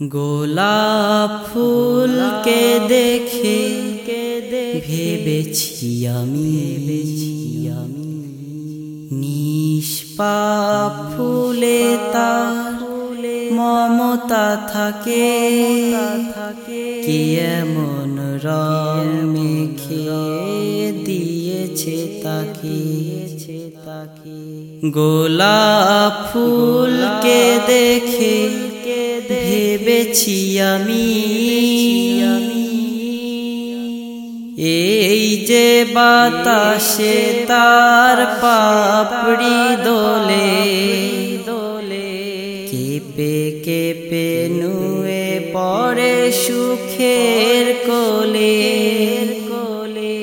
গোলাপ ফুলকে দেখে ভেবেছি আমি আমি নিষ্পাপ ফুলে তার মমতা থাকে। থাকে কি এমন রং মেখে দিয়েছে তাকে? তাকে গোলাপ ফুলকে দেখে ভেবেছি আমি। এই যে বাতাসে তার পাপড়ি দোলে দোলে কেঁপে কেঁপে নুয়ে পরে সুখের কোলে। কোলে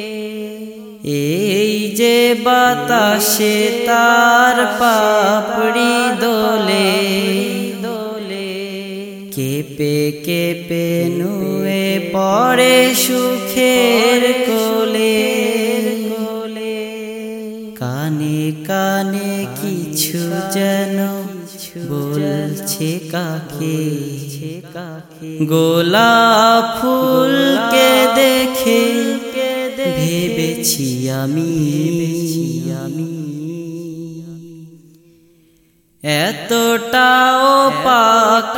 এই যে বাতাসে তার পাপড়ি দোলে দোলে কেঁপে কেঁপে নুয়ে পড়ে সুখের কোলে। কানে কানে কিছু যেন বলছে কাকে। গোলাপ ফুলকে দেখে ভেবেছি আমি। আমি এতটাও পাক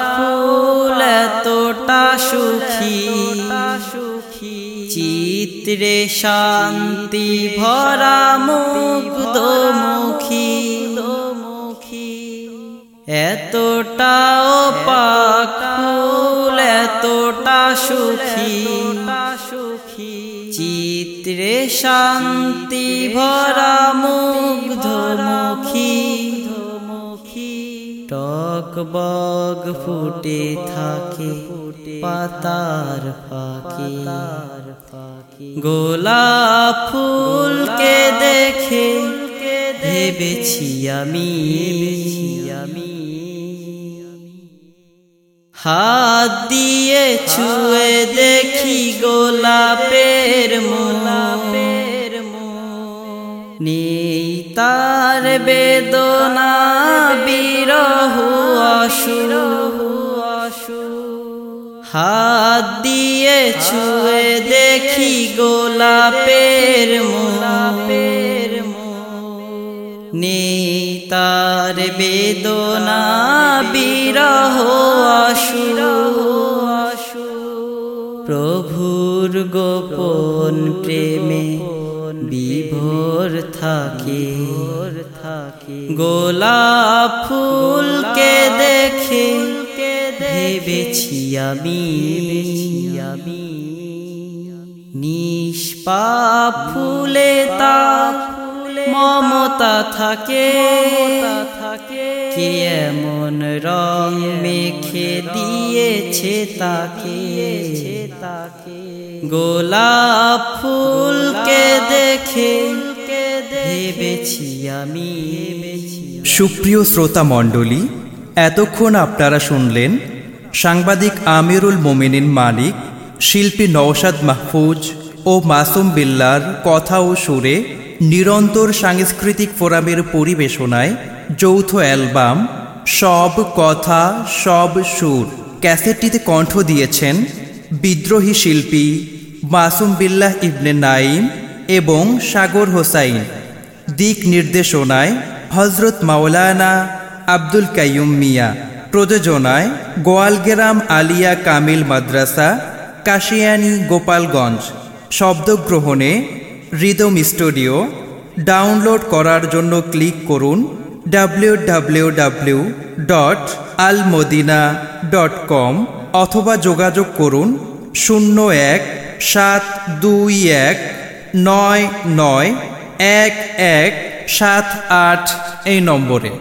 সুখী। চিত্রে শান্তি ভরা মুগ্ধ মুখী মুখী এতটাও পাক ফুল, এতটা সুখী। চিত্রে শান্তি ভরা মুগ্ধ মুখী টক বগ ফুটে থাকে, পাতার ফাঁকে। গোলাপ ফুলকে দেখে ভেবেছি আমি। আমি হাত দিয়ে ছুঁয়ে দেখি গোলাপের মোলাপের নেই তার বেদনা বিরহ অসুর হাত দিয়ে ছুঁয়ে দেখি গোলাপের মোলাপের নেই তার বেদনা বিরহ অসুর প্রভুর গোপন প্রেমে বিভোর থাকে। থাকে। গোলাপ ফুলকে দেখে ভেবেছি আমি আমি। নিষ্পাপ ফুলে তা মমতা থাকে। থাকে। কে এমন রং মেখে দিয়েছে তাকে। তাকে। গোলাপ ফুলকে দেখে ভেবেছি আমি। সুপ্রিয় শ্রোতা মণ্ডলী এতক্ষণ আপনারা শুনলেন সাংবাদিক আমিরুল মোমিনিন মালিক শিল্পী নওশাদ মাহফুজ ও মাসুম বিল্লার কথা ও সুরে নিরন্তর সাংস্কৃতিক ফোরামের পরিবেশনায় যৌথ অ্যালবাম সব কথা, সব সুর ক্যাসেটটিতে কণ্ঠ দিয়েছেন বিদ্রোহী শিল্পী মাসুম বিল্লাহ ইবনে নাইম এবং সাগর হোসাইন। দিক নির্দেশনায় হজরত মাওলানা আব্দুল কাইয়ুম মিয়া, প্রযোজনায় গোয়ালগেরাম আলিয়া কামিল মাদ্রাসা, কাশিয়ানি গোপালগঞ্জ। শব্দগ্রহণে রিদম স্টুডিও, ডাউনলোড করার জন্য ক্লিক করুন ডাব্লিউ ডট ডট কম অথবা যোগাযোগ করুন শূন্য এক সাত দুই এক নয় নয় এক এক সাত আট এই নম্বরে।